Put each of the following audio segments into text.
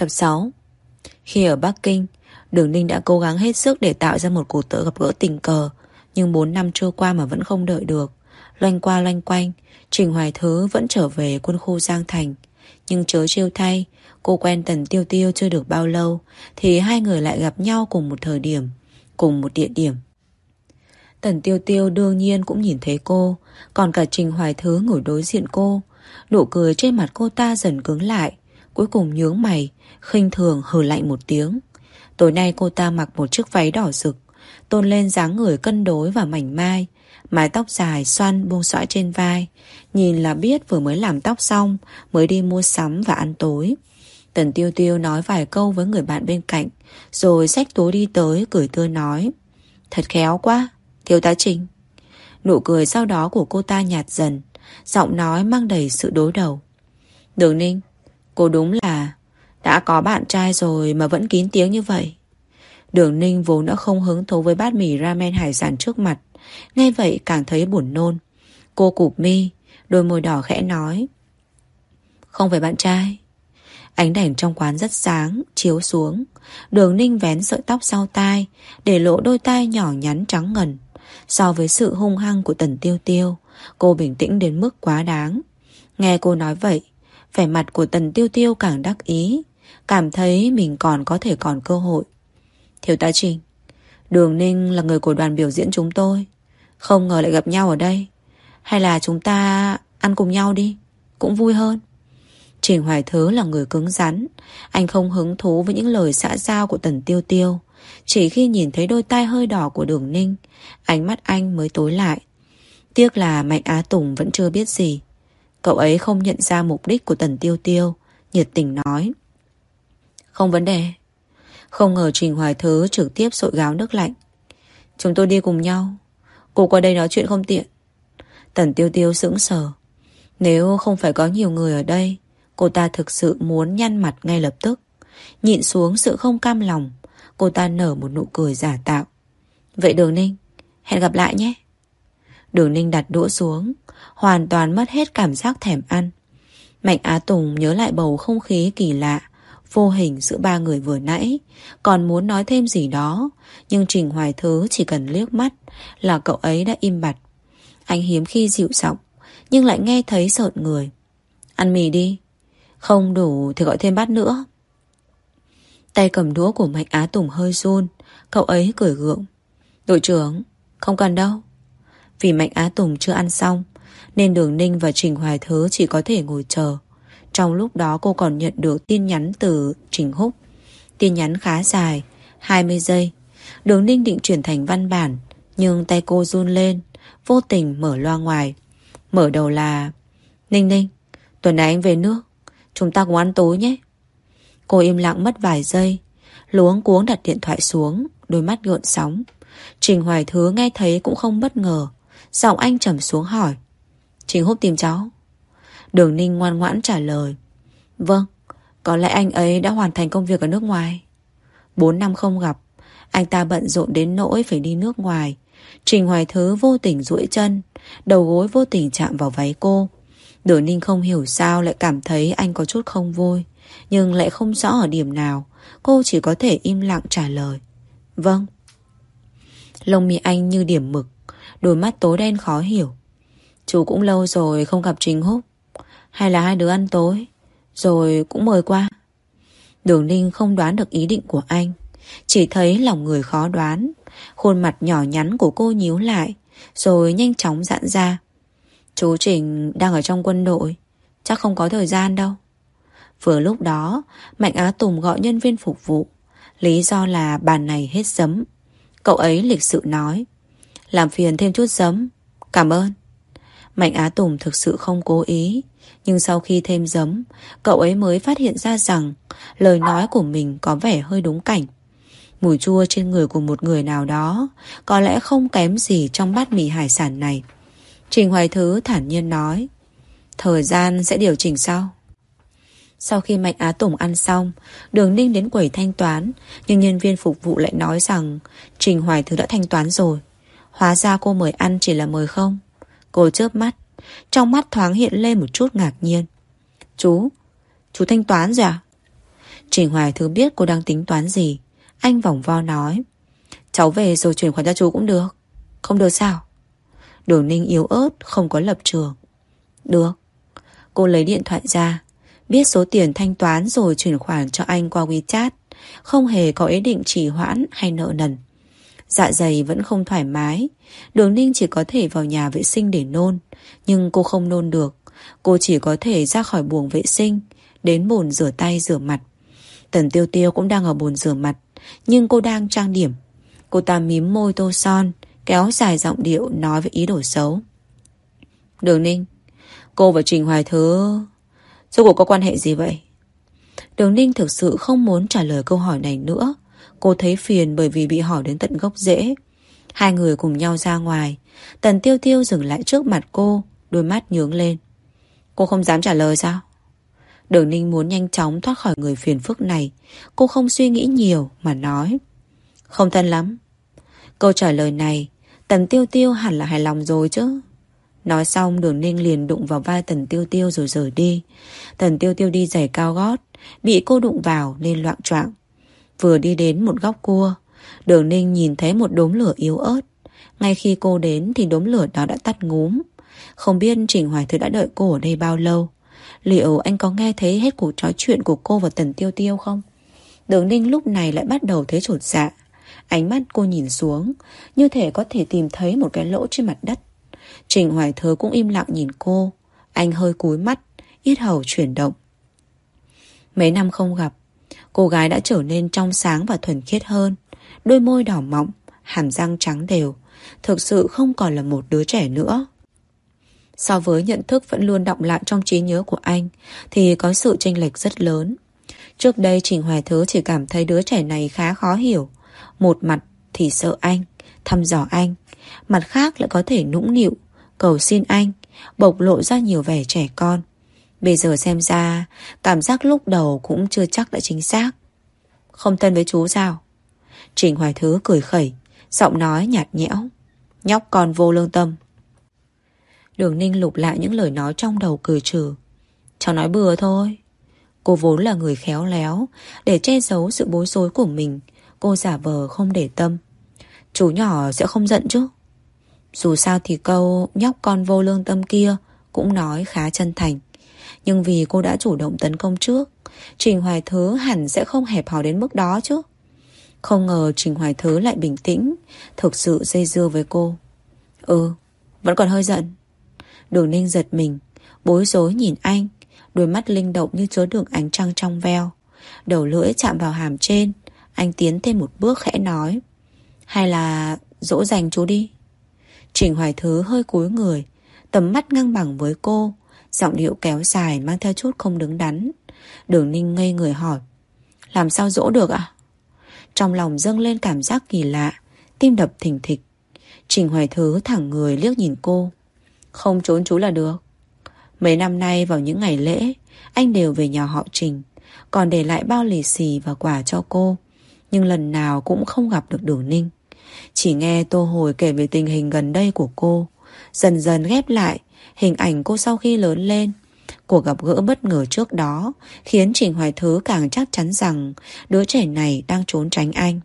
Tập 6 Khi ở Bắc Kinh, Đường Ninh đã cố gắng hết sức để tạo ra một cuộc tớ gặp gỡ tình cờ, nhưng 4 năm trôi qua mà vẫn không đợi được. Loanh qua loanh quanh, Trình Hoài Thứ vẫn trở về quân khu Giang Thành. Nhưng chớ trêu thay, cô quen Tần Tiêu Tiêu chưa được bao lâu, thì hai người lại gặp nhau cùng một thời điểm, cùng một địa điểm. Tần Tiêu Tiêu đương nhiên cũng nhìn thấy cô, còn cả Trình Hoài Thứ ngồi đối diện cô. Nụ cười trên mặt cô ta dần cứng lại, cuối cùng nhướng mày, khinh thường hừ lạnh một tiếng. Tối nay cô ta mặc một chiếc váy đỏ rực, tôn lên dáng người cân đối và mảnh mai, mái tóc dài xoăn buông xõa trên vai, nhìn là biết vừa mới làm tóc xong, mới đi mua sắm và ăn tối. Tần Tiêu Tiêu nói vài câu với người bạn bên cạnh, rồi xách túi đi tới cười tươi nói. Thật khéo quá, thiếu tá Trình. Nụ cười sau đó của cô ta nhạt dần, giọng nói mang đầy sự đối đầu. Đường Ninh, cô đúng là đã có bạn trai rồi mà vẫn kín tiếng như vậy. Đường Ninh vốn đã không hứng thú với bát mì ramen hải sản trước mặt. Nghe vậy càng thấy buồn nôn. Cô cụp mi, đôi môi đỏ khẽ nói. Không phải bạn trai. Ánh đèn trong quán rất sáng, chiếu xuống. Đường Ninh vén sợi tóc sau tai, để lộ đôi tai nhỏ nhắn trắng ngần. So với sự hung hăng của tần tiêu tiêu, cô bình tĩnh đến mức quá đáng. Nghe cô nói vậy, vẻ mặt của tần tiêu tiêu càng đắc ý, cảm thấy mình còn có thể còn cơ hội. Thiếu tá Trình, Đường Ninh là người của đoàn biểu diễn chúng tôi. Không ngờ lại gặp nhau ở đây. Hay là chúng ta ăn cùng nhau đi, cũng vui hơn. Trình Hoài Thứ là người cứng rắn Anh không hứng thú với những lời xã giao của Tần Tiêu Tiêu Chỉ khi nhìn thấy đôi tai hơi đỏ của đường ninh Ánh mắt anh mới tối lại Tiếc là Mạnh Á Tùng vẫn chưa biết gì Cậu ấy không nhận ra mục đích của Tần Tiêu Tiêu, Nhiệt tình nói. Không vấn đề. Không ngờ Trình Hoài Thứ trực tiếp sội gáo nước lạnh. Chúng tôi đi cùng nhau. Cô qua đây nói chuyện không tiện. Tần Tiêu Tiêu sững sờ. Nếu không phải có nhiều người ở đây, Cô ta thực sự muốn nhăn mặt ngay lập tức. Nhịn xuống sự không cam lòng, Cô ta nở một nụ cười giả tạo. Vậy Đường Ninh, Hẹn gặp lại nhé. Đường Ninh đặt đũa xuống, Hoàn toàn mất hết cảm giác thèm ăn. Mạnh Á Tùng nhớ lại bầu không khí kỳ lạ, Vô hình giữa ba người vừa nãy, Còn muốn nói thêm gì đó, Nhưng Trình Hoài Thứ chỉ cần liếc mắt Là cậu ấy đã im bặt. Anh hiếm khi dịu giọng, Nhưng lại nghe thấy sợn người. Ăn mì đi, không đủ thì gọi thêm bát nữa. Tay cầm đũa của Mạnh Á Tùng hơi run, Cậu ấy cười gượng. Đội trưởng, Không cần đâu. Vì Mạnh Á Tùng chưa ăn xong, Nên Đường Ninh và Trình Hoài Thứ chỉ có thể ngồi chờ. Trong lúc đó cô còn nhận được tin nhắn từ Trình Húc. Tin nhắn khá dài 20 giây. Đường Ninh định chuyển thành văn bản, Nhưng tay cô run lên, Vô tình mở loa ngoài. Mở đầu là, Ninh Ninh, Tuần này anh về nước, Chúng ta cùng ăn tối nhé. Cô im lặng mất vài giây, Luống cuống đặt điện thoại xuống, Đôi mắt gợn sóng. Trình Hoài Thứ nghe thấy cũng không bất ngờ. Giọng anh trầm xuống hỏi. Trình Húc tìm cháu. Đường Ninh ngoan ngoãn trả lời. Vâng Có lẽ anh ấy đã hoàn thành công việc ở nước ngoài. Bốn năm không gặp, Anh ta bận rộn đến nỗi phải đi nước ngoài. Trình Hoài Thứ vô tình duỗi chân, Đầu gối vô tình chạm vào váy cô. Đường Ninh không hiểu sao lại cảm thấy anh có chút không vui, Nhưng lại không rõ ở điểm nào. Cô chỉ có thể im lặng trả lời. Vâng. Lông mi anh như điểm mực Đôi mắt tối đen khó hiểu. Chú cũng lâu rồi không gặp Trình Húc. Hay là hai đứa ăn tối, Rồi cũng mời qua. Đường Ninh không đoán được ý định của anh. Chỉ thấy lòng người khó đoán. Khuôn mặt nhỏ nhắn của cô nhíu lại, Rồi nhanh chóng giãn ra. Chú Trình đang ở trong quân đội, Chắc không có thời gian đâu. Vừa lúc đó, Mạnh Á Tùng gọi nhân viên phục vụ. Lý do là bàn này hết sấm. Cậu ấy lịch sự nói làm phiền thêm chút giấm. Cảm ơn. Mạnh Á Tùng thực sự không cố ý. Nhưng sau khi thêm giấm, Cậu ấy mới phát hiện ra rằng Lời nói của mình có vẻ hơi đúng cảnh. Mùi chua trên người của một người nào đó Có lẽ không kém gì trong bát mì hải sản này. Trình Hoài Thứ thản nhiên nói, Thời gian sẽ điều chỉnh sau. Sau khi Mạnh Á Tùng ăn xong, Đường Ninh đến quầy thanh toán, Nhưng nhân viên phục vụ lại nói rằng Trình Hoài Thứ đã thanh toán rồi. Hóa ra cô mời ăn chỉ là mời không? Cô chớp mắt. Trong mắt thoáng hiện lên một chút ngạc nhiên. Chú, chú thanh toán rồi à? Trình Hoài Thứ biết cô đang tính toán gì. Anh vòng vo nói. Cháu về rồi chuyển khoản cho chú cũng được. Không được sao? Đường ninh yếu ớt không có lập trường. Được. Cô lấy điện thoại ra. Biết số tiền thanh toán rồi chuyển khoản cho anh qua WeChat. Không hề có ý định trì hoãn hay nợ nần. Dạ dày vẫn không thoải mái. Đường ninh chỉ có thể vào nhà vệ sinh để nôn, Nhưng cô không nôn được. Cô chỉ có thể ra khỏi buồng vệ sinh, Đến bồn rửa tay, rửa mặt. Tần tiêu tiêu cũng đang ở bồn rửa mặt, Nhưng cô đang trang điểm. Cô ta mím môi tô son, Kéo dài giọng điệu nói với ý đồ xấu. Đường ninh, Cô và Trình Hoài Thứ, Rốt cuộc có quan hệ gì vậy? Đường ninh thực sự không muốn trả lời câu hỏi này nữa. Cô thấy phiền bởi vì bị hỏi đến tận gốc rễ. Hai người cùng nhau ra ngoài. Tần tiêu tiêu dừng lại trước mặt cô, Đôi mắt nhướng lên. Cô không dám trả lời sao? Đường ninh muốn nhanh chóng thoát khỏi người phiền phức này. Cô không suy nghĩ nhiều mà nói. Không thân lắm. Câu trả lời này, Tần tiêu tiêu hẳn là hài lòng rồi chứ. Nói xong, đường ninh liền đụng vào vai tần tiêu tiêu rồi rời đi. Tần tiêu tiêu đi giày cao gót, Bị cô đụng vào nên loạn trọng Vừa đi đến một góc cua. Đường ninh nhìn thấy một đốm lửa yếu ớt. Ngay khi cô đến thì đốm lửa đó đã tắt ngúm. Không biết Trình Hoài Thứ đã đợi cô ở đây bao lâu. Liệu anh có nghe thấy hết cuộc trò chuyện của cô và Tần Tiêu Tiêu không? Đường Ninh lúc này lại bắt đầu thấy trột dạ. Ánh mắt cô nhìn xuống, Như thể có thể tìm thấy một cái lỗ trên mặt đất. Trình Hoài Thứ cũng im lặng nhìn cô. Anh hơi cúi mắt Ít hầu chuyển động. Mấy năm không gặp Cô gái đã trở nên trong sáng và thuần khiết hơn. Đôi môi đỏ mọng, Hàm răng trắng đều. Thực sự không còn là một đứa trẻ nữa. So với nhận thức vẫn luôn động lại trong trí nhớ của anh, Thì có sự chênh lệch rất lớn. Trước đây, Trình Hoài Thứ chỉ cảm thấy đứa trẻ này khá khó hiểu. Một mặt thì sợ anh, Thăm dò anh. Mặt khác lại có thể nũng nịu, Cầu xin anh, Bộc lộ ra nhiều vẻ trẻ con. Bây giờ xem ra, Cảm giác lúc đầu cũng chưa chắc đã chính xác. Không thân với chú sao? Trình Hoài Thứ cười khẩy, Giọng nói nhạt nhẽo. Nhóc còn vô lương tâm. Đường Ninh lục lại những lời nói trong đầu cười trừ. Cháu nói bừa thôi. Cô vốn là người khéo léo, Để che giấu sự bối rối của mình, Cô giả vờ không để tâm. Chú nhỏ sẽ không giận chứ? Dù sao thì câu nhóc con vô lương tâm kia Cũng nói khá chân thành. Nhưng vì cô đã chủ động tấn công trước, Trình Hoài Thứ hẳn sẽ không hẹp hòi đến mức đó chứ. Không ngờ Trình Hoài Thứ lại bình tĩnh, Thực sự dây dưa với cô. Ừ Vẫn còn hơi giận. Đường ninh giật mình, Bối rối nhìn anh, Đôi mắt linh động như chứa đường ánh trăng trong veo. Đầu lưỡi chạm vào hàm trên, Anh tiến thêm một bước khẽ nói, Hay là dỗ dành chú đi. Trình Hoài Thứ hơi cúi người, Tầm mắt ngang bằng với cô Giọng điệu kéo dài mang theo chút không đứng đắn. Đường ninh ngây người hỏi, Làm sao dỗ được ạ? Trong lòng dâng lên cảm giác kỳ lạ, Tim đập thình thịch. Trình Hoài Thứ thẳng người liếc nhìn cô, Không trốn chú là được. Mấy năm nay vào những ngày lễ, Anh đều về nhà họ Trình, Còn để lại bao lì xì và quà cho cô, Nhưng lần nào cũng không gặp được Đường Ninh. Chỉ nghe Tô Hồi kể về tình hình gần đây của cô Dần dần ghép lại Hình ảnh cô sau khi lớn lên. Cuộc gặp gỡ bất ngờ trước đó Khiến Trình Hoài Thứ càng chắc chắn rằng Đứa trẻ này đang trốn tránh anh.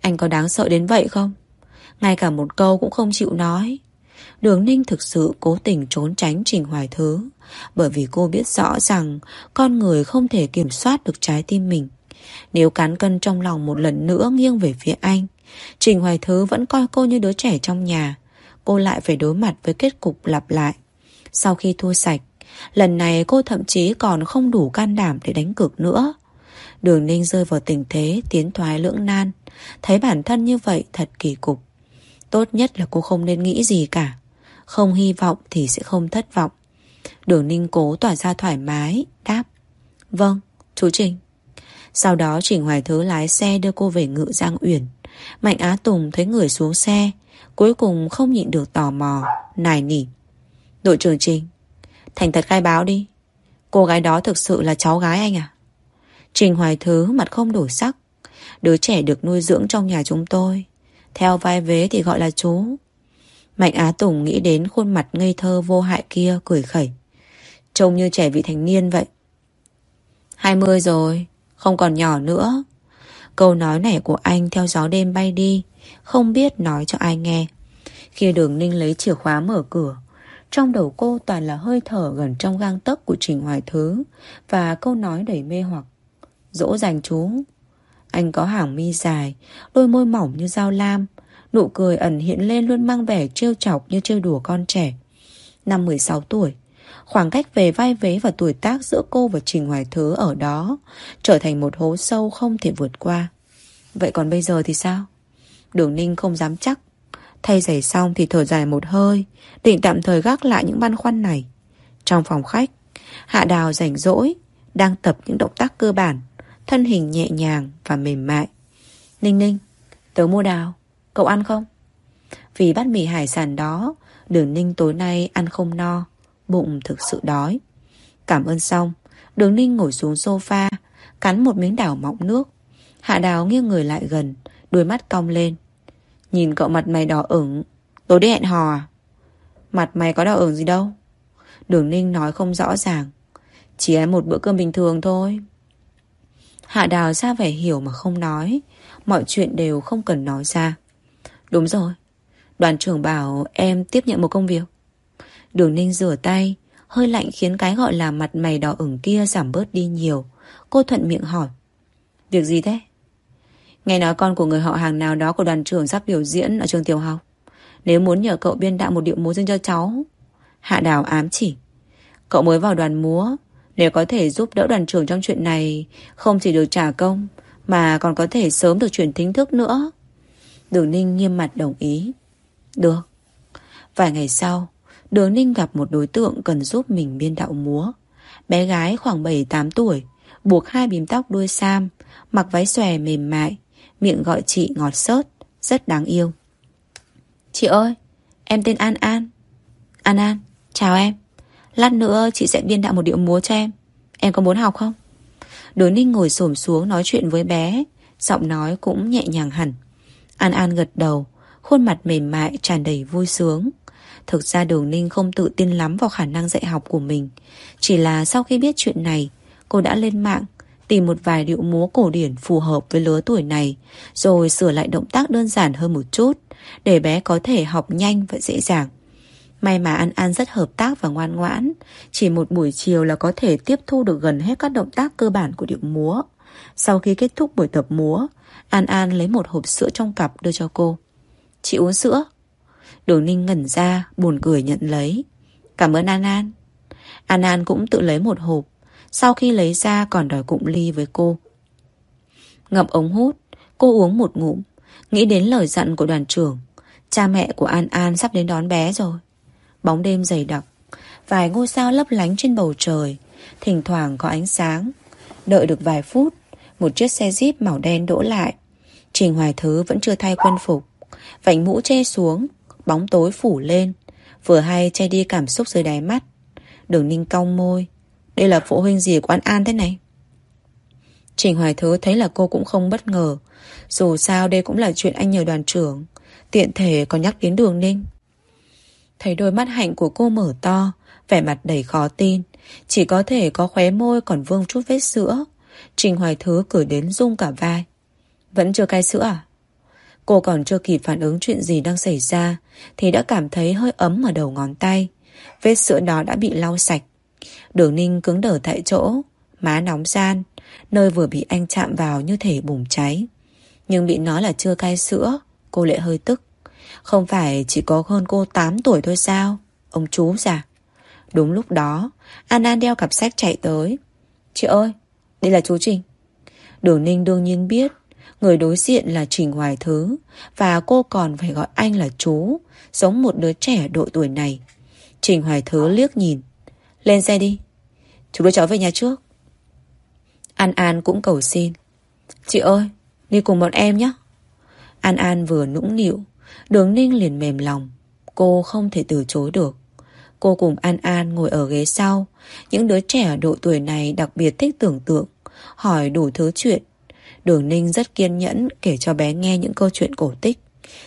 Anh có đáng sợ đến vậy không? Ngay cả một câu cũng không chịu nói. Đường Ninh thực sự cố tình trốn tránh Trình Hoài Thứ Bởi vì cô biết rõ rằng Con người không thể kiểm soát được trái tim mình. Nếu cán cân trong lòng một lần nữa nghiêng về phía anh, Trình Hoài Thứ vẫn coi cô như đứa trẻ trong nhà Cô lại phải đối mặt với kết cục lặp lại. Sau khi thua sạch Lần này cô thậm chí còn không đủ can đảm để đánh cược nữa. Đường Ninh rơi vào tình thế tiến thoái lưỡng nan Thấy bản thân như vậy thật kỳ cục. Tốt nhất là cô không nên nghĩ gì cả. Không hy vọng thì sẽ không thất vọng. Đường Ninh cố tỏa ra thoải mái Đáp Vâng, chú Trình. Sau đó Trình Hoài Thứ lái xe đưa cô về ngự Giang Uyển. Mạnh Á Tùng thấy người xuống xe Cuối cùng không nhịn được tò mò Nài nỉ. Đội trưởng Trình Thành thật khai báo đi. Cô gái đó thực sự là cháu gái anh à? Trình Hoài Thứ mặt không đổi sắc. Đứa trẻ được nuôi dưỡng trong nhà chúng tôi Theo vai vế thì gọi là chú. Mạnh Á Tùng nghĩ đến khuôn mặt ngây thơ vô hại kia cười khẩy. Trông như trẻ vị thành niên vậy. 20 rồi, không còn nhỏ nữa. Câu nói này của anh theo gió đêm bay đi, không biết nói cho ai nghe. Khi đường ninh lấy chìa khóa mở cửa, trong đầu cô toàn là hơi thở gần trong gang tấc của Trình Hoài Thứ và câu nói đầy mê hoặc. Dỗ dành chú. Anh có hàng mi dài, đôi môi mỏng như dao lam, nụ cười ẩn hiện lên luôn mang vẻ trêu chọc như trêu đùa con trẻ. Năm 16 tuổi, khoảng cách về vai vế và tuổi tác giữa cô và Trình Hoài Thứ ở đó trở thành một hố sâu không thể vượt qua. Vậy còn bây giờ thì sao? Đường Ninh không dám chắc. Thay giày xong thì thở dài một hơi, Định tạm thời gác lại những băn khoăn này. Trong phòng khách, Hạ Đào rảnh rỗi, Đang tập những động tác cơ bản, Thân hình nhẹ nhàng và mềm mại. Ninh ninh, Tớ mua đào, Cậu ăn không? Vì bát mì hải sản đó, Đường ninh tối nay ăn không no, Bụng thực sự đói. Cảm ơn xong, Đường ninh ngồi xuống sofa, Cắn một miếng đảo mọng nước. Hạ đào nghiêng người lại gần Đôi mắt cong lên. Nhìn cậu mặt mày đỏ ửng. Tối đi hẹn hò à? Mặt mày có đỏ ửng gì đâu. Đường Ninh nói không rõ ràng. Chỉ ăn một bữa cơm bình thường thôi. Hạ Đào ra vẻ hiểu mà không nói. Mọi chuyện đều không cần nói ra. Đúng rồi. Đoàn trưởng bảo em tiếp nhận một công việc. Đường Ninh rửa tay. Hơi lạnh khiến cái gọi là mặt mày đỏ ửng kia giảm bớt đi nhiều. Cô thuận miệng hỏi. Việc gì thế? Nghe nói con của người họ hàng nào đó của đoàn trưởng sắp biểu diễn ở trường tiểu học. Nếu muốn nhờ cậu biên đạo một điệu múa riêng cho cháu. Hạ đào ám chỉ. Cậu mới vào đoàn múa. Nếu có thể giúp đỡ đoàn trưởng trong chuyện này, không chỉ được trả công, mà còn có thể sớm được chuyển thính thức nữa. Đường Ninh nghiêm mặt đồng ý. Được. Vài ngày sau, Đường Ninh gặp một đối tượng cần giúp mình biên đạo múa. Bé gái khoảng 7-8 tuổi, buộc hai bím tóc đuôi sam, mặc váy xòe mềm mại, Miệng gọi chị ngọt xớt, Rất đáng yêu. Chị ơi Em tên An An. An An Chào em. Lát nữa chị sẽ biên đạo một điệu múa cho em. Em có muốn học không? Đối ninh ngồi xổm xuống nói chuyện với bé Giọng nói cũng nhẹ nhàng hẳn. An An gật đầu Khuôn mặt mềm mại tràn đầy vui sướng. Thực ra Đường Ninh không tự tin lắm vào khả năng dạy học của mình. Chỉ là sau khi biết chuyện này Cô đã lên mạng tìm một vài điệu múa cổ điển phù hợp với lứa tuổi này, rồi sửa lại động tác đơn giản hơn một chút, để bé có thể học nhanh và dễ dàng. May mà An An rất hợp tác và ngoan ngoãn, chỉ một buổi chiều là có thể tiếp thu được gần hết các động tác cơ bản của điệu múa. Sau khi kết thúc buổi tập múa, An An lấy một hộp sữa trong cặp đưa cho cô. Chị uống sữa? Đường Ninh ngẩn ra, buồn cười nhận lấy. Cảm ơn An An. An An cũng tự lấy một hộp, sau khi lấy ra còn đòi cụm ly với cô. Ngậm ống hút, Cô uống một ngụm, Nghĩ đến lời dặn của đoàn trưởng, Cha mẹ của An An sắp đến đón bé rồi. Bóng đêm dày đặc, Vài ngôi sao lấp lánh trên bầu trời, Thỉnh thoảng có ánh sáng. Đợi được vài phút, Một chiếc xe jeep màu đen đỗ lại. Trình Hoài Thứ vẫn chưa thay quân phục. Vành mũ che xuống, Bóng tối phủ lên, Vừa hay che đi cảm xúc dưới đáy mắt. Đường ninh cong môi đây là phụ huynh gì của An An thế này? Trình Hoài Thứ thấy là cô cũng không bất ngờ. Dù sao đây cũng là chuyện anh nhờ đoàn trưởng. Tiện thể còn nhắc đến đường ninh. Thấy đôi mắt hạnh của cô mở to, Vẻ mặt đầy khó tin. Chỉ có thể có khóe môi còn vương chút vết sữa. Trình Hoài Thứ cử đến rung cả vai. Vẫn chưa cai sữa à? Cô còn chưa kịp phản ứng chuyện gì đang xảy ra, Thì đã cảm thấy hơi ấm ở đầu ngón tay. Vết sữa đó đã bị lau sạch. Đường ninh cứng đờ tại chỗ, Má nóng gian, Nơi vừa bị anh chạm vào như thể bùng cháy. Nhưng bị nói là chưa cai sữa, Cô lại hơi tức. Không phải chỉ có hơn cô 8 tuổi thôi sao? Ông chú già. Đúng lúc đó An An đeo cặp sách chạy tới. Chị ơi, Đây là chú Trình. Đường Ninh đương nhiên biết, Người đối diện là Trình Hoài Thứ, Và cô còn phải gọi anh là chú, Giống một đứa trẻ độ tuổi này. Trình Hoài Thứ liếc nhìn lên xe đi. Chú đưa cháu về nhà trước. An An cũng cầu xin. Chị ơi, đi cùng bọn em nhé. An An vừa nũng nịu, Đường Ninh liền mềm lòng. Cô không thể từ chối được. Cô cùng An An ngồi ở ghế sau. Những đứa trẻ độ tuổi này đặc biệt thích tưởng tượng, Hỏi đủ thứ chuyện. Đường Ninh rất kiên nhẫn kể cho bé nghe những câu chuyện cổ tích.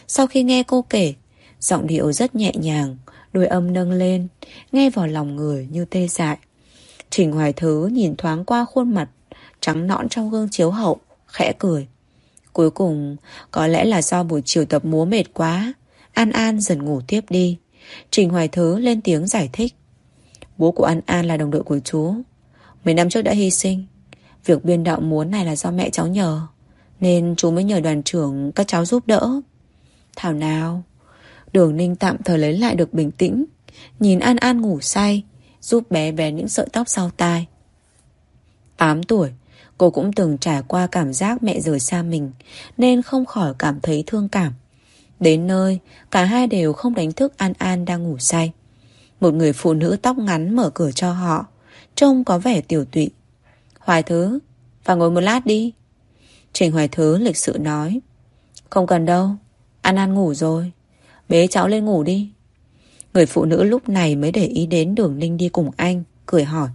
Sau khi nghe cô kể, Giọng điệu rất nhẹ nhàng Đôi âm nâng lên Nghe vào lòng người như tê dại Trình Hoài Thứ nhìn thoáng qua khuôn mặt trắng nõn trong gương chiếu hậu, khẽ cười. Cuối cùng, có lẽ là do buổi chiều tập múa mệt quá, An An dần ngủ tiếp đi. Trình Hoài Thứ lên tiếng giải thích. Bố của An An là đồng đội của chú. Mấy năm trước đã hy sinh. Việc biên đạo múa này là do mẹ cháu nhờ. Nên chú mới nhờ đoàn trưởng các cháu giúp đỡ. Thảo nào. Đường Ninh tạm thời lấy lại được bình tĩnh. Nhìn An An ngủ say. Giúp bé bé những sợi tóc sau tai. 8 tuổi, cô cũng từng trải qua cảm giác mẹ rời xa mình, nên không khỏi cảm thấy thương cảm. Đến nơi, cả hai đều không đánh thức An An đang ngủ say. Một người phụ nữ tóc ngắn mở cửa cho họ, trông có vẻ tiểu tụy. Hoài Thứ, vào ngồi một lát đi. Trình Hoài Thứ lịch sự nói. Không cần đâu, An An ngủ rồi. Bế cháu lên ngủ đi. Người phụ nữ lúc này mới để ý đến đường Ninh đi cùng anh, cười hỏi.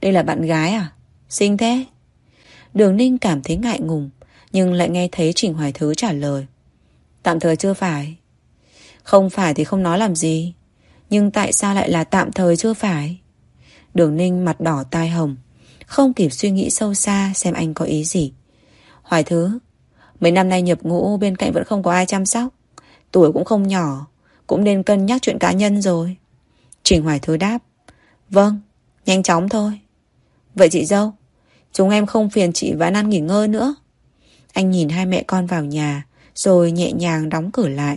Đây là bạn gái à? Xinh thế. Đường Ninh cảm thấy ngại ngùng, nhưng lại nghe thấy Trình Hoài Thứ trả lời. Tạm thời chưa phải. Không phải thì không nói làm gì. Nhưng tại sao lại là tạm thời chưa phải? Đường Ninh mặt đỏ tai hồng, không kịp suy nghĩ sâu xa xem anh có ý gì. Hoài Thứ, mấy năm nay nhập ngũ bên cạnh vẫn không có ai chăm sóc. Tuổi cũng không nhỏ, cũng nên cân nhắc chuyện cá nhân rồi. Trình Hoài Thứ đáp. Vâng, nhanh chóng thôi. Vậy chị dâu, chúng em không phiền chị và An nghỉ ngơi nữa. Anh nhìn hai mẹ con vào nhà, rồi nhẹ nhàng đóng cửa lại.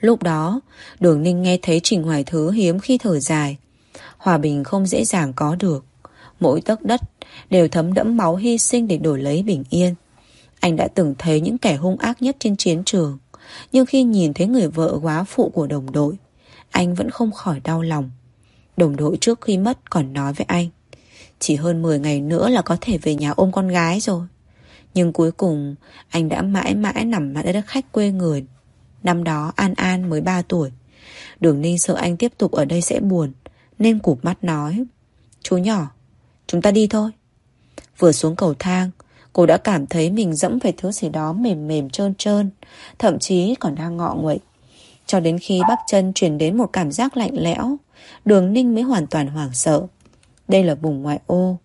Lúc đó, đường ninh nghe thấy Trình Hoài Thứ hiếm khi thở dài. Hòa bình không dễ dàng có được. Mỗi tấc đất đều thấm đẫm máu hy sinh để đổi lấy bình yên. Anh đã từng thấy những kẻ hung ác nhất trên chiến trường. Nhưng khi nhìn thấy người vợ quá phụ của đồng đội, anh vẫn không khỏi đau lòng. Đồng đội trước khi mất còn nói với anh. Chỉ hơn 10 ngày nữa là có thể về nhà ôm con gái rồi. Nhưng cuối cùng anh đã mãi mãi nằm lại đất khách quê người. Năm đó An An mới 3 tuổi. Đường Ninh sợ anh tiếp tục ở đây sẽ buồn, nên cụp mắt nói. Chú nhỏ, chúng ta đi thôi. Vừa xuống cầu thang, cô đã cảm thấy mình dẫm phải thứ gì đó mềm mềm trơn trơn, thậm chí còn đang ngọ nguậy. Cho đến khi bắp chân chuyển đến một cảm giác lạnh lẽo, đường Ninh mới hoàn toàn hoảng sợ. Đây là vùng ngoại ô,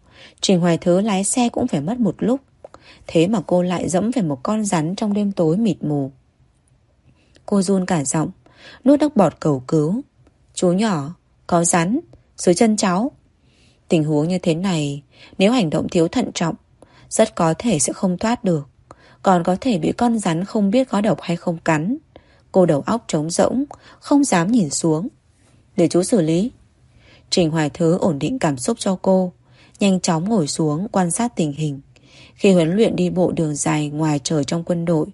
Trình Hoài Thứ lái xe cũng phải mất một lúc. Thế mà cô lại dẫm về một con rắn trong đêm tối mịt mù. Cô run cả giọng, nuốt nước bọt cầu cứu. Chú nhỏ, có rắn, dưới chân cháu. Tình huống như thế này, nếu hành động thiếu thận trọng, rất có thể sẽ không thoát được. Còn có thể bị con rắn không biết có độc hay không cắn. Cô đầu óc trống rỗng, không dám nhìn xuống. Để chú xử lý. Trình Hoài Thứ ổn định cảm xúc cho cô, nhanh chóng ngồi xuống quan sát tình hình. Khi huấn luyện đi bộ đường dài ngoài trời trong quân đội,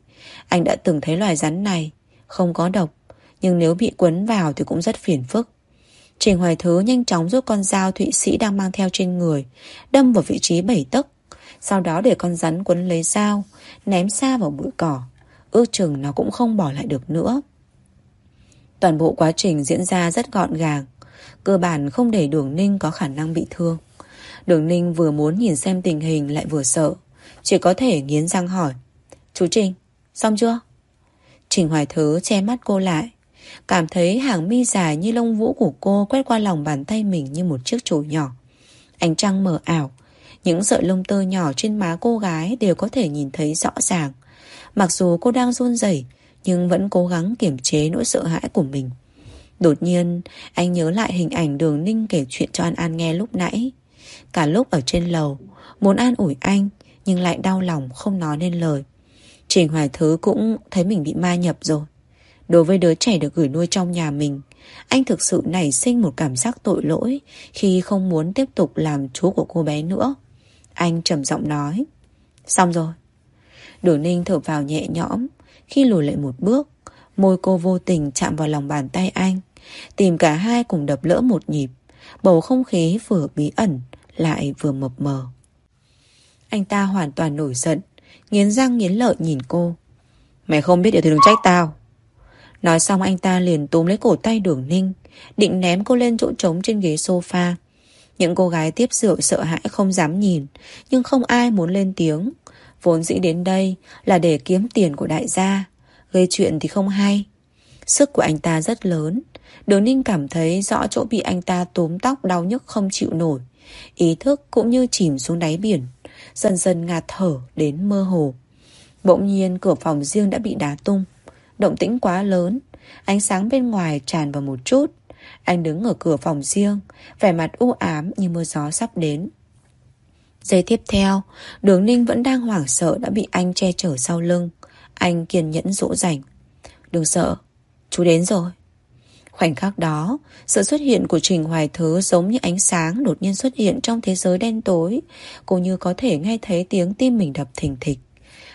anh đã từng thấy loài rắn này, không có độc, nhưng nếu bị quấn vào thì cũng rất phiền phức. Trình Hoài Thứ nhanh chóng rút con dao Thụy Sĩ đang mang theo trên người, đâm vào vị trí bảy tấc. Sau đó để con rắn quấn lấy dao, ném xa vào bụi cỏ. Ước chừng nó cũng không bỏ lại được nữa. Toàn bộ quá trình diễn ra rất gọn gàng. Cơ bản không để đường ninh có khả năng bị thương. Đường ninh vừa muốn nhìn xem tình hình lại vừa sợ. Chỉ có thể nghiến răng hỏi Chú Trình, xong chưa? Trình Hoài Thứ che mắt cô lại Cảm thấy hàng mi dài như lông vũ của cô Quét qua lòng bàn tay mình như một chiếc chổi nhỏ Ánh trăng mờ ảo những sợi lông tơ nhỏ trên má cô gái Đều có thể nhìn thấy rõ ràng Mặc dù cô đang run rẩy Nhưng vẫn cố gắng kiềm chế nỗi sợ hãi của mình Đột nhiên Anh nhớ lại hình ảnh đường Ninh kể chuyện cho An An nghe lúc nãy Cả lúc ở trên lầu Muốn an ủi anh nhưng lại đau lòng không nói nên lời. Trình Hoài Thứ cũng thấy mình bị ma nhập rồi. Đối với đứa trẻ được gửi nuôi trong nhà mình, anh thực sự nảy sinh một cảm giác tội lỗi khi không muốn tiếp tục làm chú của cô bé nữa. Anh trầm giọng nói. Xong rồi. Đường Ninh thở vào nhẹ nhõm khi lùi lại một bước. Môi cô vô tình chạm vào lòng bàn tay anh. Tìm cả hai cùng đập lỡ một nhịp. Bầu không khí vừa bí ẩn, lại vừa mập mờ. Anh ta hoàn toàn nổi giận, Nghiến răng nghiến lợi nhìn cô Mày không biết điều thì đừng trách tao Nói xong anh ta liền túm lấy cổ tay đường ninh, Định ném cô lên chỗ trống trên ghế sofa những cô gái tiếp rượu sợ hãi không dám nhìn, Nhưng không ai muốn lên tiếng. Vốn dĩ đến đây là để kiếm tiền của đại gia, Gây chuyện thì không hay. Sức của anh ta rất lớn. Đường ninh cảm thấy rõ chỗ bị anh ta túm tóc đau nhức không chịu nổi. Ý thức cũng như chìm xuống đáy biển, Dần dần ngạt thở đến mơ hồ. Bỗng nhiên cửa phòng riêng đã bị đá tung. Động tĩnh quá lớn, Ánh sáng bên ngoài tràn vào một chút. Anh đứng ở cửa phòng riêng Vẻ mặt u ám như mưa gió sắp đến Giây tiếp theo Đường ninh vẫn đang hoảng sợ Đã bị anh che chở sau lưng Anh kiên nhẫn dỗ dành Đừng sợ, chú đến rồi Khoảnh khắc đó, sự xuất hiện của Trình Hoài Thứ giống như ánh sáng đột nhiên xuất hiện trong thế giới đen tối. Cô như có thể nghe thấy tiếng tim mình đập thình thịch.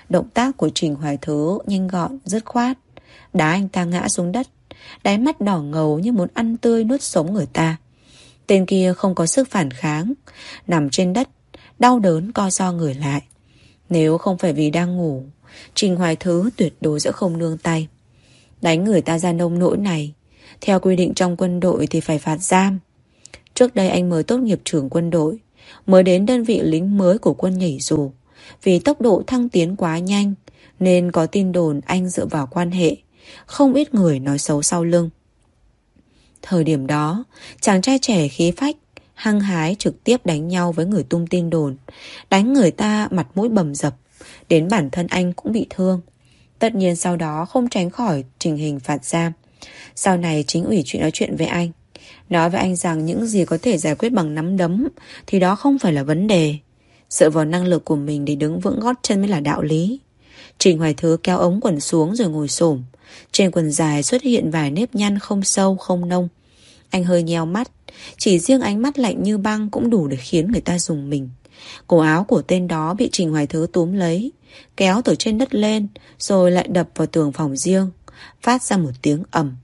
Động tác của Trình Hoài Thứ nhanh gọn, dứt khoát. Đá anh ta ngã xuống đất. Đáy mắt đỏ ngầu như muốn ăn tươi nuốt sống người ta. Tên kia không có sức phản kháng. Nằm trên đất, đau đớn co do người lại. Nếu không phải vì đang ngủ, Trình Hoài Thứ tuyệt đối sẽ không nương tay. Đánh người ta ra nông nỗi này theo quy định trong quân đội thì phải phạt giam. Trước đây anh mới tốt nghiệp trưởng quân đội, mới đến đơn vị lính mới của quân nhảy dù. Vì tốc độ thăng tiến quá nhanh, nên có tin đồn anh dựa vào quan hệ. Không ít người nói xấu sau lưng. Thời điểm đó, chàng trai trẻ khí phách, hăng hái trực tiếp đánh nhau với người tung tin đồn. Đánh người ta mặt mũi bầm dập, đến bản thân anh cũng bị thương. Tất nhiên sau đó không tránh khỏi trình hình phạt giam. Sau này chính ủy chuyện nói chuyện với anh Nói với anh rằng những gì có thể giải quyết bằng nắm đấm Thì đó không phải là vấn đề Dựa vào năng lực của mình để đứng vững gót chân mới là đạo lý Trình Hoài Thứ kéo ống quần xuống rồi ngồi xổm. Trên quần dài xuất hiện vài nếp nhăn không sâu không nông. Anh hơi nheo mắt. Chỉ riêng ánh mắt lạnh như băng cũng đủ để khiến người ta dùng mình. Cổ áo của tên đó bị Trình Hoài Thứ túm lấy Kéo từ trên đất lên Rồi lại đập vào tường phòng riêng Phát ra một tiếng ầm.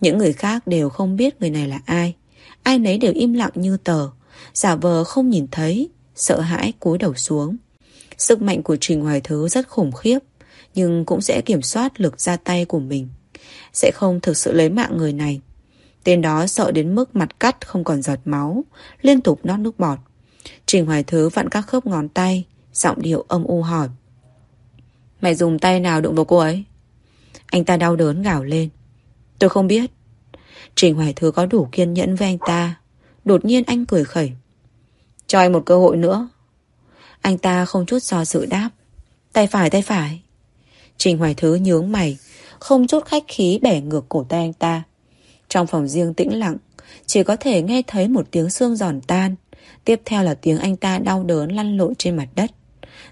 Những người khác đều không biết người này là ai. Ai nấy đều im lặng như tờ, giả vờ không nhìn thấy, sợ hãi cúi đầu xuống. Sức mạnh của Trình Hoài Thứ rất khủng khiếp, nhưng cũng sẽ kiểm soát lực ra tay của mình. Sẽ không thực sự lấy mạng người này. Tên đó sợ đến mức mặt cắt không còn giọt máu, liên tục nót nước bọt. Trình Hoài Thứ vặn các khớp ngón tay, giọng điệu âm u hỏi. Mày dùng tay nào đụng vào cô ấy? Anh ta đau đớn gào lên. Tôi không biết. Trình Hoài Thứ có đủ kiên nhẫn với anh ta. Đột nhiên anh cười khẩy. Cho anh một cơ hội nữa. Anh ta không chút do dự đáp. Tay phải, tay phải. Trình Hoài Thứ nhướng mày, không chút khách khí bẻ ngược cổ tay anh ta. Trong phòng riêng tĩnh lặng, chỉ có thể nghe thấy một tiếng xương giòn tan. Tiếp theo là tiếng anh ta đau đớn lăn lộn trên mặt đất.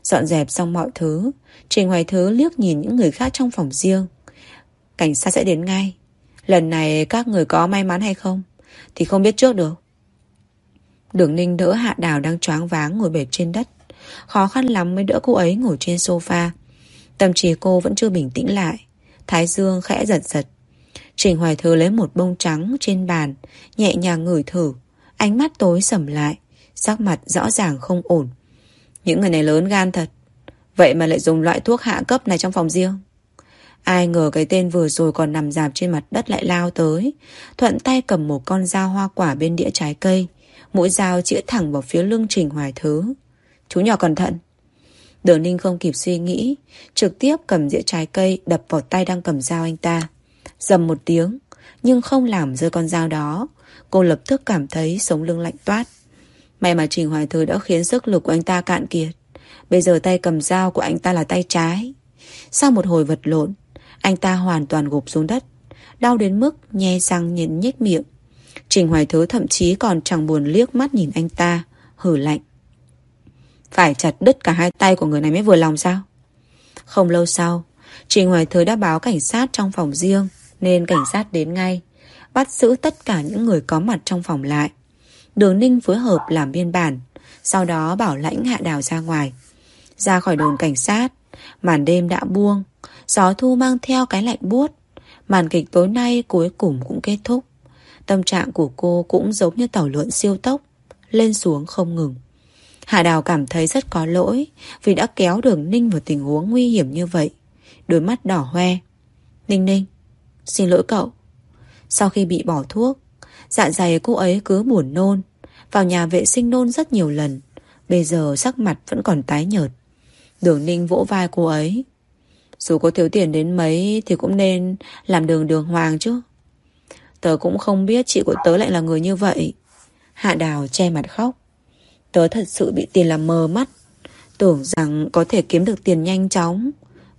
Dọn dẹp xong mọi thứ, Trình Hoài Thứ liếc nhìn những người khác trong phòng riêng. Cảnh sát sẽ đến ngay. Lần này các người có may mắn hay không Thì không biết trước được Đường ninh đỡ hạ đào đang choáng váng ngồi bệt trên đất Khó khăn lắm mới đỡ cô ấy ngồi trên sofa. Tâm trí cô vẫn chưa bình tĩnh lại. Thái dương khẽ giật giật. Trình Hoài Thư lấy một bông trắng trên bàn, Nhẹ nhàng ngửi thử. Ánh mắt tối sầm lại, Sắc mặt rõ ràng không ổn. Những người này lớn gan thật. Vậy mà lại dùng loại thuốc hạ cấp này trong phòng riêng. Ai ngờ cái tên vừa rồi còn nằm dạp trên mặt đất lại lao tới. Thuận tay cầm một con dao hoa quả bên đĩa trái cây. Mũi dao chĩa thẳng vào phía lưng Trình Hoài Thứ. Chú nhỏ cẩn thận. Đường Ninh không kịp suy nghĩ. Trực tiếp cầm dĩa trái cây đập vào tay đang cầm dao anh ta. Dầm một tiếng. Nhưng không làm rơi con dao đó. Cô lập tức cảm thấy sống lưng lạnh toát. May mà Trình Hoài Thứ đã khiến sức lực của anh ta cạn kiệt. Bây giờ tay cầm dao của anh ta là tay trái. Sau một hồi vật lộn, anh ta hoàn toàn gục xuống đất Đau đến mức nhe răng nhìn nhếch miệng Trình Hoài Thứ thậm chí còn chẳng buồn liếc mắt nhìn anh ta Hử lạnh phải chặt đứt cả hai tay của người này mới vừa lòng sao? Không lâu sau Trình Hoài thới đã báo cảnh sát trong phòng riêng, Nên cảnh sát đến ngay, Bắt giữ tất cả những người có mặt trong phòng lại. Đường Ninh phối hợp làm biên bản, Sau đó bảo lãnh hạ đào ra ngoài. Ra khỏi đồn cảnh sát, Màn đêm đã buông, Gió thu mang theo cái lạnh buốt. Màn kịch tối nay cuối cùng cũng kết thúc. Tâm trạng của cô cũng giống như tàu lượn siêu tốc, Lên xuống không ngừng. Hạ Đào cảm thấy rất có lỗi Vì đã kéo đường Ninh vào tình huống nguy hiểm như vậy. Đôi mắt đỏ hoe. Ninh Ninh, Xin lỗi cậu. Sau khi bị bỏ thuốc Dạ dày cô ấy cứ buồn nôn, Vào nhà vệ sinh nôn rất nhiều lần. Bây giờ sắc mặt vẫn còn tái nhợt. Đường Ninh vỗ vai cô ấy. Dù có thiếu tiền đến mấy Thì cũng nên làm đường đường hoàng chứ. Tớ cũng không biết chị của tớ lại là người như vậy. Hạ Đào che mặt khóc. Tớ thật sự bị tiền làm mờ mắt. Tưởng rằng có thể kiếm được tiền nhanh chóng.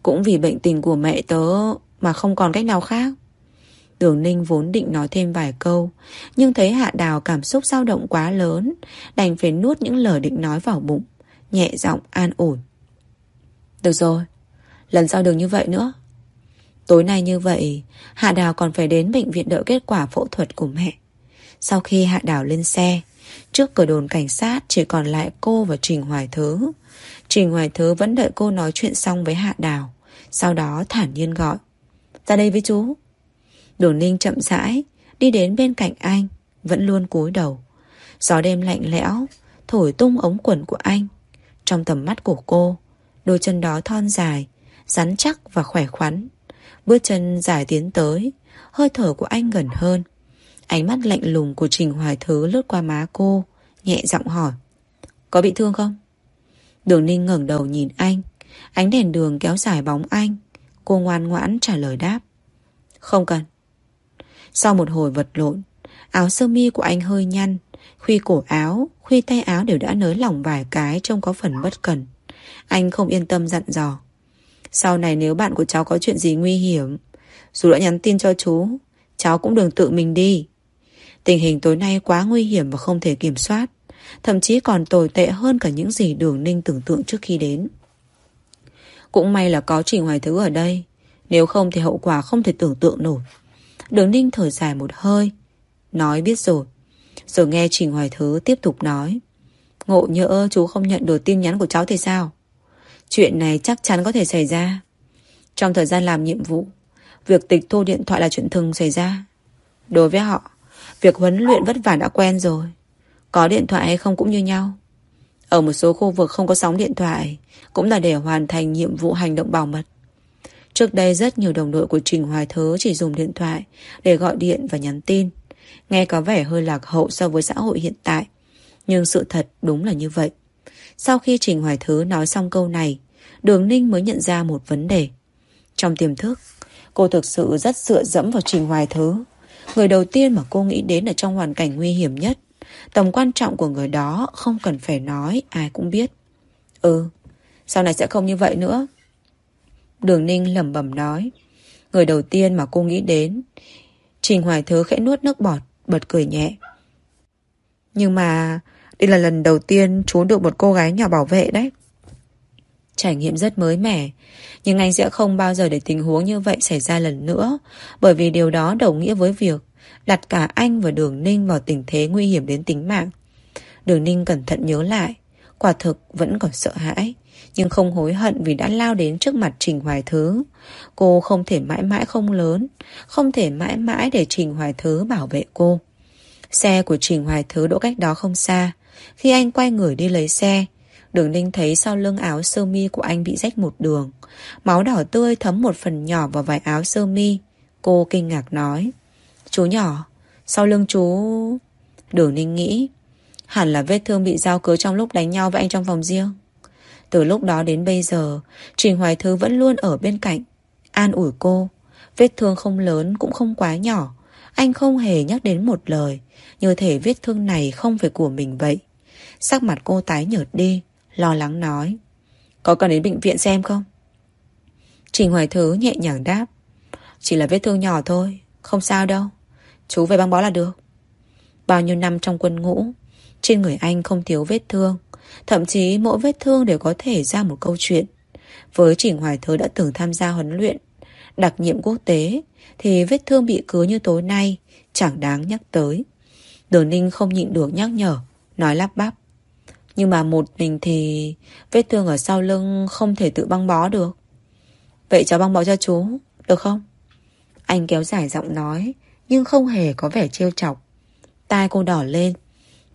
Cũng vì bệnh tình của mẹ tớ Mà không còn cách nào khác. Đường Ninh vốn định nói thêm vài câu, Nhưng thấy Hạ Đào cảm xúc dao động quá lớn, Đành phải nuốt những lời định nói vào bụng, Nhẹ giọng an ủi. Được rồi, Lần sau đừng như vậy nữa. Tối nay như vậy, Hạ Đào còn phải đến bệnh viện đợi kết quả phẫu thuật của mẹ. Sau khi Hạ Đào lên xe Trước cửa đồn cảnh sát, Chỉ còn lại cô và Trình Hoài Thứ. Trình Hoài Thứ vẫn đợi cô nói chuyện xong với Hạ Đào. Sau đó thản nhiên gọi, Ra đây với chú. Đồn Ninh chậm rãi, Đi đến bên cạnh anh, Vẫn luôn cúi đầu. Gió đêm lạnh lẽo, Thổi tung ống quần của anh. Trong tầm mắt của cô, Đôi chân đó thon dài, Rắn chắc và khỏe khoắn. Bước chân dài tiến tới, Hơi thở của anh gần hơn. Ánh mắt lạnh lùng của Trình Hoài Thứ lướt qua má cô Nhẹ giọng hỏi Có bị thương không? Đường Ninh ngẩng đầu nhìn anh Ánh đèn đường kéo dài bóng anh Cô ngoan ngoãn trả lời đáp Không cần. Sau một hồi vật lộn Áo sơ mi của anh hơi nhăn Khuy cổ áo, khuy tay áo đều đã nới lỏng vài cái Trông có phần bất cần Anh không yên tâm dặn dò Sau này nếu bạn của cháu có chuyện gì nguy hiểm Dù đã nhắn tin cho chú Cháu cũng đừng tự mình đi. Tình hình tối nay quá nguy hiểm và không thể kiểm soát. Thậm chí còn tồi tệ hơn cả những gì Đường Ninh tưởng tượng trước khi đến. Cũng may là có Trình Hoài Thứ ở đây. Nếu không thì hậu quả không thể tưởng tượng nổi. Đường Ninh thở dài một hơi, Nói biết rồi. Rồi nghe Trình Hoài Thứ tiếp tục nói. Ngộ nhỡ chú không nhận được tin nhắn của cháu thì sao? Chuyện này chắc chắn có thể xảy ra. Trong thời gian làm nhiệm vụ, Việc tịch thu điện thoại là chuyện thường xảy ra. Đối với họ Việc huấn luyện vất vả đã quen rồi Có điện thoại hay không cũng như nhau Ở một số khu vực không có sóng điện thoại Cũng là để hoàn thành nhiệm vụ hành động bảo mật Trước đây rất nhiều đồng đội của Trình Hoài Thớ chỉ dùng điện thoại để gọi điện và nhắn tin. Nghe có vẻ hơi lạc hậu so với xã hội hiện tại. Nhưng sự thật đúng là như vậy. Sau khi Trình Hoài Thứ nói xong câu này, Đường Ninh mới nhận ra một vấn đề. Trong tiềm thức, cô thực sự rất dựa dẫm vào Trình Hoài Thứ. Người đầu tiên mà cô nghĩ đến ở trong hoàn cảnh nguy hiểm nhất. Tầm quan trọng của người đó không cần phải nói, ai cũng biết. Ừ, sau này sẽ không như vậy nữa. Đường Ninh lẩm bẩm nói. Người đầu tiên mà cô nghĩ đến. Trình Hoài Thứ khẽ nuốt nước bọt, bật cười nhẹ. Nhưng mà đây là lần đầu tiên chú được một cô gái nhỏ bảo vệ đấy. Trải nghiệm rất mới mẻ, nhưng anh sẽ không bao giờ để tình huống như vậy xảy ra lần nữa, bởi vì điều đó đồng nghĩa với việc đặt cả anh và Đường Ninh vào tình thế nguy hiểm đến tính mạng. Đường Ninh cẩn thận nhớ lại, quả thực vẫn còn sợ hãi, nhưng không hối hận vì đã lao đến trước mặt Trình Hoài Thứ. Cô không thể mãi mãi không lớn, không thể mãi mãi để Trình Hoài Thứ bảo vệ cô. Xe của Trình Hoài Thứ đỗ cách đó không xa. Khi anh quay người đi lấy xe, Đường Ninh thấy sau lưng áo sơ mi của anh bị rách một đường. Máu đỏ tươi thấm một phần nhỏ vào vải áo sơ mi. Cô kinh ngạc nói. Chú nhỏ, sau lưng chú... Đường Ninh nghĩ, hẳn là vết thương bị giao cớ trong lúc đánh nhau với anh trong phòng riêng. Từ lúc đó đến bây giờ, Trình Hoài Thứ vẫn luôn ở bên cạnh. An ủi cô, vết thương không lớn cũng không quá nhỏ. Anh không hề nhắc đến một lời, như thể vết thương này không phải của mình vậy. Sắc mặt cô tái nhợt đi, lo lắng nói. Có cần đến bệnh viện xem không? Trình Hoài Thứ nhẹ nhàng đáp. Chỉ là vết thương nhỏ thôi, không sao đâu. Chú về băng bó là được. Bao nhiêu năm trong quân ngũ, trên người anh không thiếu vết thương. Thậm chí mỗi vết thương đều có thể ra một câu chuyện. Với Trình Hoài Thứ đã từng tham gia huấn luyện, đặc nhiệm quốc tế, thì vết thương bị cứ như tối nay chẳng đáng nhắc tới. Đường Ninh không nhịn được nhắc nhở, nói lắp bắp. Nhưng mà một mình thì vết thương ở sau lưng không thể tự băng bó được. Vậy cháu băng bó cho chú, được không? Anh kéo dài giọng nói, nhưng không hề có vẻ trêu chọc. Tai cô đỏ lên,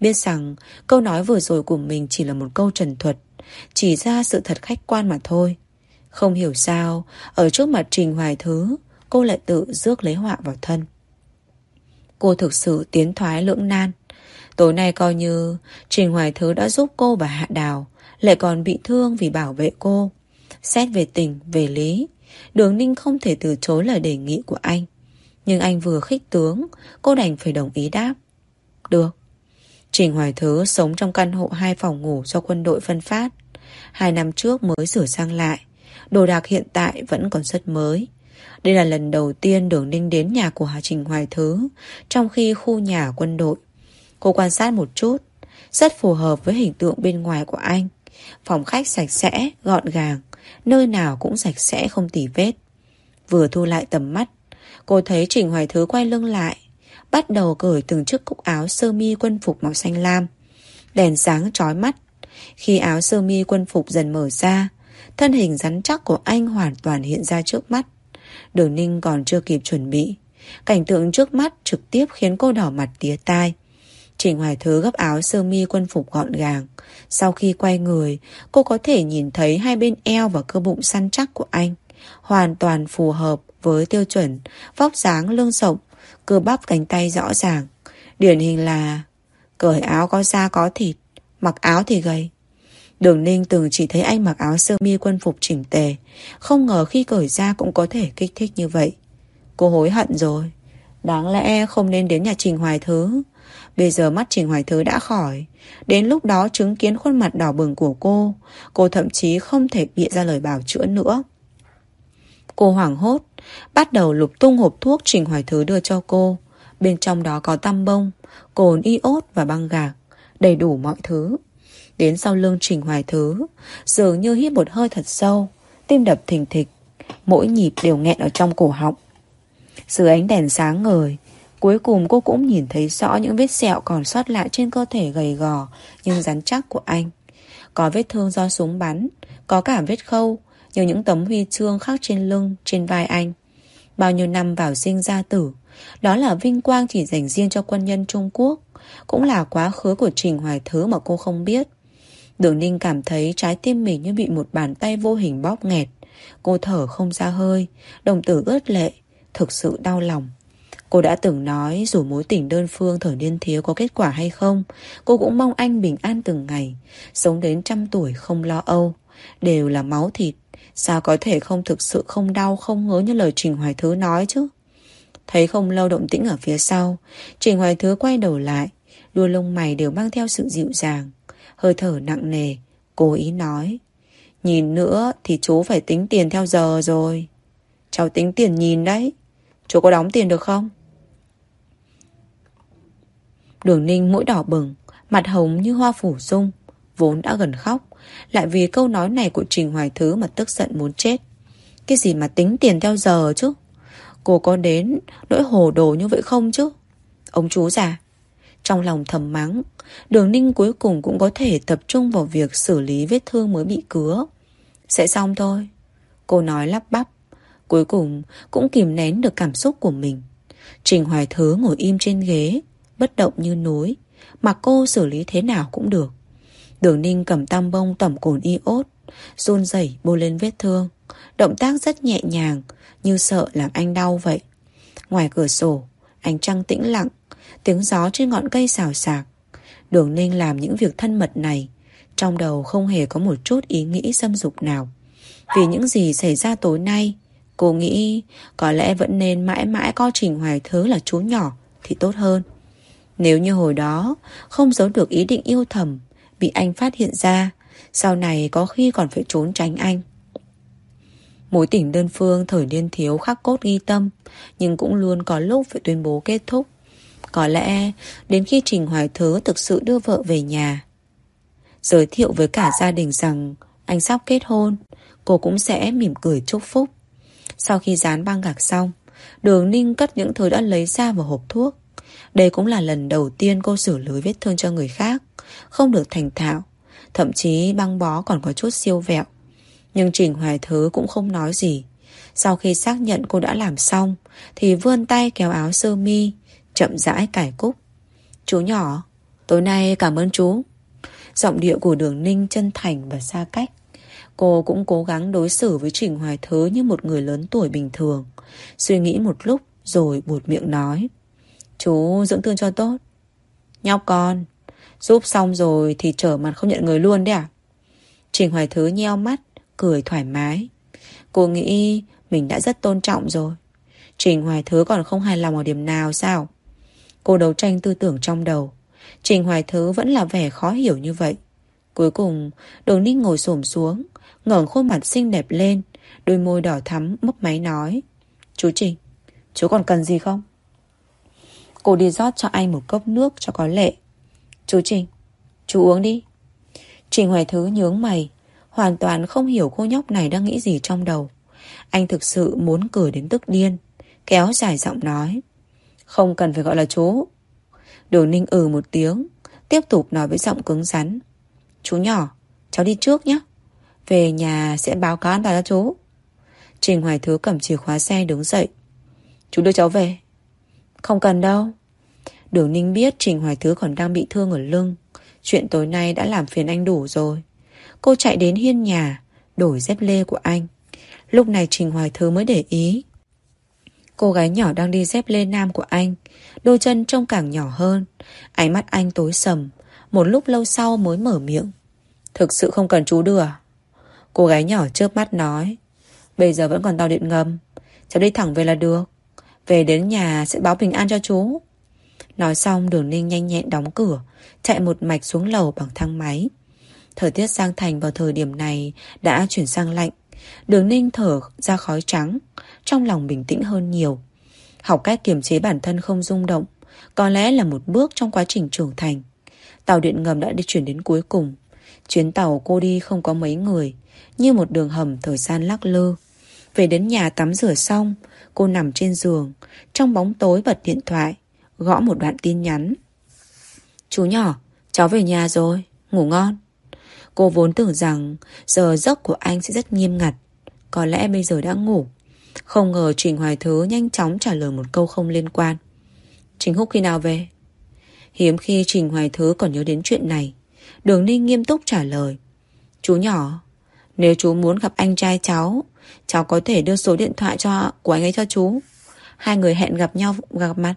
biết rằng câu nói vừa rồi của mình chỉ là một câu trần thuật, chỉ ra sự thật khách quan mà thôi. Không hiểu sao, ở trước mặt Trình Hoài Thứ, cô lại tự rước lấy họa vào thân. Cô thực sự tiến thoái lưỡng nan. Tối nay coi như Trình Hoài Thứ đã giúp cô và Hạ Đào, lại còn bị thương vì bảo vệ cô. Xét về tình, về lý, Đường Ninh không thể từ chối lời đề nghị của anh. Nhưng anh vừa khích tướng, cô đành phải đồng ý đáp. Được. Trình Hoài Thứ sống trong căn hộ hai phòng ngủ do quân đội phân phát. Hai năm trước mới sửa sang lại. Đồ đạc hiện tại vẫn còn rất mới. Đây là lần đầu tiên Đường Ninh đến nhà của Hà Trình Hoài Thứ, trong khi khu nhà quân đội. Cô quan sát một chút, rất phù hợp với hình tượng bên ngoài của anh. Phòng khách sạch sẽ, gọn gàng, nơi nào cũng sạch sẽ không tỉ vết. Vừa thu lại tầm mắt, cô thấy Trình Hoài Thứ quay lưng lại, bắt đầu cởi từng chiếc cúc áo sơ mi quân phục màu xanh lam. Đèn sáng chói mắt. Khi áo sơ mi quân phục dần mở ra, thân hình rắn chắc của anh hoàn toàn hiện ra trước mắt. Đường Ninh còn chưa kịp chuẩn bị. Cảnh tượng trước mắt trực tiếp khiến cô đỏ mặt tía tai. Trình Hoài Thứ gấp áo sơ mi quân phục gọn gàng. Sau khi quay người, cô có thể nhìn thấy hai bên eo và cơ bụng săn chắc của anh. Hoàn toàn phù hợp với tiêu chuẩn, vóc dáng lưng rộng, cơ bắp cánh tay rõ ràng. Điển hình là cởi áo có da có thịt, mặc áo thì gầy. Đường Ninh từng chỉ thấy anh mặc áo sơ mi quân phục chỉnh tề, không ngờ khi cởi ra cũng có thể kích thích như vậy. Cô hối hận rồi. Đáng lẽ không nên đến nhà Trình Hoài Thứ. Bây giờ mắt Trình Hoài Thứ đã khỏi. Đến lúc đó chứng kiến khuôn mặt đỏ bừng của cô, cô thậm chí không thể bịa ra lời bảo chữa nữa. Cô hoảng hốt, bắt đầu lục tung hộp thuốc Trình Hoài Thứ đưa cho cô. Bên trong đó có tăm bông, cồn iốt và băng gạc, đầy đủ mọi thứ. Đến sau lưng Trình Hoài Thứ, dường như hít một hơi thật sâu, tim đập thình thịch, mỗi nhịp đều nghẹn ở trong cổ họng. Dưới ánh đèn sáng ngời, cuối cùng cô cũng nhìn thấy rõ những vết sẹo còn sót lại trên cơ thể gầy gò nhưng rắn chắc của anh. Có vết thương do súng bắn, có cả vết khâu, như những tấm huy chương khắc trên lưng, trên vai anh. Bao nhiêu năm vào sinh ra tử, đó là vinh quang chỉ dành riêng cho quân nhân Trung Quốc, cũng là quá khứ của Trình Hoài Thứ mà cô không biết. Đường Ninh cảm thấy trái tim mình như bị một bàn tay vô hình bóp nghẹt. Cô thở không ra hơi, đồng tử ướt lệ, thực sự đau lòng. Cô đã từng nói dù mối tình đơn phương thời niên thiếu có kết quả hay không, cô cũng mong anh bình an từng ngày, sống đến trăm tuổi không lo âu. Đều là máu thịt, sao có thể không thực sự không đau không ngớ như lời Trình Hoài Thứ nói chứ? Thấy không lâu động tĩnh ở phía sau, Trình Hoài Thứ quay đầu lại, đuôi lông mày đều mang theo sự dịu dàng. Hơi thở nặng nề, cố ý nói. Nhìn nữa thì chú phải tính tiền theo giờ rồi. Cháu tính tiền nhìn đấy. Chú có đóng tiền được không? Đường ninh mũi đỏ bừng, mặt hồng như hoa phủ dung vốn đã gần khóc, lại vì câu nói này của Trình Hoài Thứ mà tức giận muốn chết. Cái gì mà tính tiền theo giờ chứ? Cô có đến nỗi hồ đồ như vậy không chứ? Ông chú già. Trong lòng thầm mắng, đường ninh cuối cùng cũng có thể tập trung vào việc xử lý vết thương mới bị cứa. Sẽ xong thôi. Cô nói lắp bắp. Cuối cùng cũng kìm nén được cảm xúc của mình. Trình Hoài Thứ ngồi im trên ghế, bất động như núi, mà cô xử lý thế nào cũng được. Đường Ninh cầm tam bông tẩm cồn iốt, run rẩy bôi lên vết thương. Động tác rất nhẹ nhàng, như sợ làm anh đau vậy. Ngoài cửa sổ, ánh trăng tĩnh lặng, tiếng gió trên ngọn cây xào xạc. Đường Ninh làm những việc thân mật này, trong đầu không hề có một chút ý nghĩ xâm dục nào. Vì những gì xảy ra tối nay, cô nghĩ có lẽ vẫn nên mãi mãi coi Trình Hoài Thứ là chú nhỏ thì tốt hơn. Nếu như hồi đó không giấu được ý định yêu thầm, bị anh phát hiện ra, sau này có khi còn phải trốn tránh anh. Mối tình đơn phương thời niên thiếu khắc cốt ghi tâm, nhưng cũng luôn có lúc phải tuyên bố kết thúc. Có lẽ đến khi Trình Hoài Thứ thực sự đưa vợ về nhà. Giới thiệu với cả gia đình rằng anh sắp kết hôn, cô cũng sẽ mỉm cười chúc phúc. Sau khi dán băng gạc xong, đường ninh cất những thứ đã lấy ra vào hộp thuốc. Đây cũng là lần đầu tiên cô xử lưới vết thương cho người khác, không được thành thạo. Thậm chí băng bó còn có chút siêu vẹo. Nhưng Trình Hoài Thứ cũng không nói gì. Sau khi xác nhận cô đã làm xong, thì vươn tay kéo áo sơ mi, chậm rãi cải cúc. Chú nhỏ, tối nay cảm ơn chú. Giọng điệu của đường ninh chân thành và xa cách. Cô cũng cố gắng đối xử với Trình Hoài Thứ như một người lớn tuổi bình thường. Suy nghĩ một lúc rồi buột miệng nói. Chú dưỡng thương cho tốt. Nhóc con, giúp xong rồi thì trở mặt không nhận người luôn đấy à? Trình Hoài Thứ nheo mắt, cười thoải mái. Cô nghĩ mình đã rất tôn trọng rồi. Trình Hoài Thứ còn không hài lòng ở điểm nào sao? Cô đấu tranh tư tưởng trong đầu. Trình Hoài Thứ vẫn là vẻ khó hiểu như vậy. Cuối cùng, đường ninh ngồi xổm xuống, ngẩng khuôn mặt xinh đẹp lên, đôi môi đỏ thắm mấp máy nói. Chú Trình, chú còn cần gì không? Cô đi rót cho anh một cốc nước cho có lệ. Chú Trình, chú uống đi. Trình Hoài Thứ nhướng mày, hoàn toàn không hiểu cô nhóc này đang nghĩ gì trong đầu. Anh thực sự muốn cười đến tức điên, kéo dài giọng nói. Không cần phải gọi là chú. Đường Ninh ừ một tiếng, tiếp tục nói với giọng cứng rắn. Chú nhỏ, cháu đi trước nhé. Về nhà sẽ báo cáo an toàn cho chú. Trình Hoài Thứ cầm chìa khóa xe đứng dậy. Chú đưa cháu về. Không cần đâu. Đường Ninh biết Trình Hoài Thứ còn đang bị thương ở lưng. Chuyện tối nay đã làm phiền anh đủ rồi. Cô chạy đến hiên nhà, đổi dép lê của anh. Lúc này Trình Hoài Thứ mới để ý. Cô gái nhỏ đang đi dép lê nam của anh. Đôi chân trông càng nhỏ hơn. Ánh mắt anh tối sầm. Một lúc lâu sau mới mở miệng. Thực sự không cần chú đưa? À? Cô gái nhỏ chớp mắt nói. Bây giờ vẫn còn tàu điện ngầm. Cháu đi thẳng về là được. Về đến nhà sẽ báo bình an cho chú. Nói xong, đường ninh nhanh nhẹn đóng cửa, Chạy một mạch xuống lầu bằng thang máy. Thời tiết sang Thành vào thời điểm này Đã chuyển sang lạnh. Đường ninh thở ra khói trắng, Trong lòng bình tĩnh hơn nhiều. Học cách kiềm chế bản thân không rung động, Có lẽ là một bước trong quá trình trưởng thành. Tàu điện ngầm đã đi chuyển đến cuối cùng. Chuyến tàu cô đi không có mấy người, Như một đường hầm thời gian lắc lơ Về đến nhà tắm rửa xong Cô nằm trên giường Trong bóng tối bật điện thoại Gõ một đoạn tin nhắn. Chú nhỏ, cháu về nhà rồi Ngủ ngon. Cô vốn tưởng rằng giờ giấc của anh sẽ rất nghiêm ngặt Có lẽ bây giờ đã ngủ. Không ngờ Trình Hoài Thứ nhanh chóng trả lời một câu không liên quan. Trình Húc khi nào về? Hiếm khi Trình Hoài Thứ còn nhớ đến chuyện này Đường Ninh nghiêm túc trả lời. Chú nhỏ Nếu chú muốn gặp anh trai cháu Cháu có thể đưa số điện thoại cho của anh ấy cho chú Hai người hẹn gặp nhau gặp mặt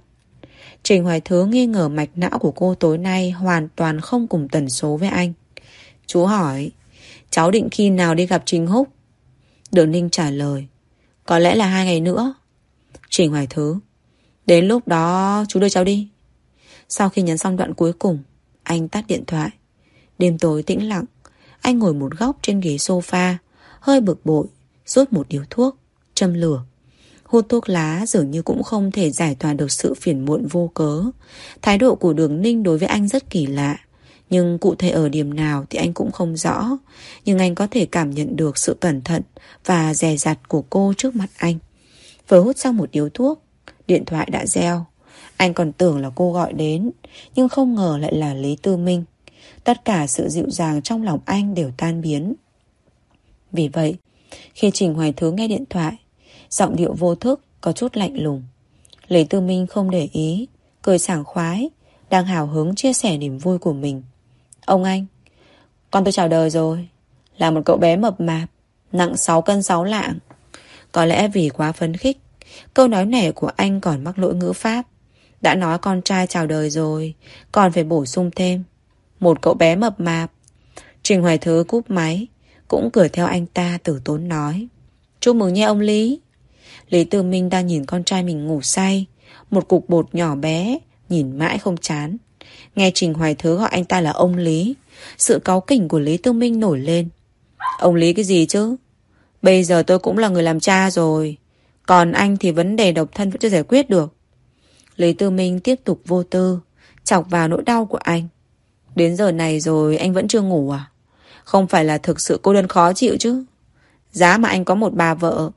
Trình Hoài Thứ nghi ngờ mạch não của cô tối nay hoàn toàn không cùng tần số với anh. Chú hỏi, cháu định khi nào đi gặp Trình Húc? Đường Ninh trả lời, có lẽ là hai ngày nữa. Trình Hoài Thứ, đến lúc đó chú đưa cháu đi. Sau khi nhấn xong đoạn cuối cùng, anh tắt điện thoại. Đêm tối tĩnh lặng, anh ngồi một góc trên ghế sofa, hơi bực bội, rút một điếu thuốc, châm lửa. Hút thuốc lá dường như cũng không thể giải tỏa được sự phiền muộn vô cớ. Thái độ của đường ninh đối với anh rất kỳ lạ. Nhưng cụ thể ở điểm nào thì anh cũng không rõ. Nhưng anh có thể cảm nhận được sự cẩn thận và dè dặt của cô trước mặt anh. Vừa hút xong một điếu thuốc, điện thoại đã reo. Anh còn tưởng là cô gọi đến, nhưng không ngờ lại là Lý Tư Minh. Tất cả sự dịu dàng trong lòng anh đều tan biến. Vì vậy, khi Trình Hoài Thứ nghe điện thoại, Giọng điệu vô thức Có chút lạnh lùng. Lý Tư Minh không để ý Cười sảng khoái Đang hào hứng chia sẻ niềm vui của mình. Ông anh Con tôi chào đời rồi Là một cậu bé mập mạp Nặng 6 cân 6 lạng. Có lẽ vì quá phấn khích Câu nói này của anh còn mắc lỗi ngữ pháp. Đã nói con trai chào đời rồi Còn phải bổ sung thêm Một cậu bé mập mạp. Trình Hoài Thứ cúp máy cũng cười theo anh ta tử tốn nói. Chúc mừng nhé ông Lý. Lý Tư Minh đang nhìn con trai mình ngủ say. Một cục bột nhỏ bé, Nhìn mãi không chán. Nghe Trình Hoài Thứ gọi anh ta là ông Lý, Sự cáu kỉnh của Lý Tư Minh nổi lên. Ông Lý cái gì chứ? Bây giờ tôi cũng là người làm cha rồi. Còn anh thì vấn đề độc thân vẫn chưa giải quyết được. Lý Tư Minh tiếp tục vô tư, Chọc vào nỗi đau của anh. Đến giờ này rồi anh vẫn chưa ngủ à? Không phải là thực sự cô đơn khó chịu chứ Giá mà anh có một bà vợ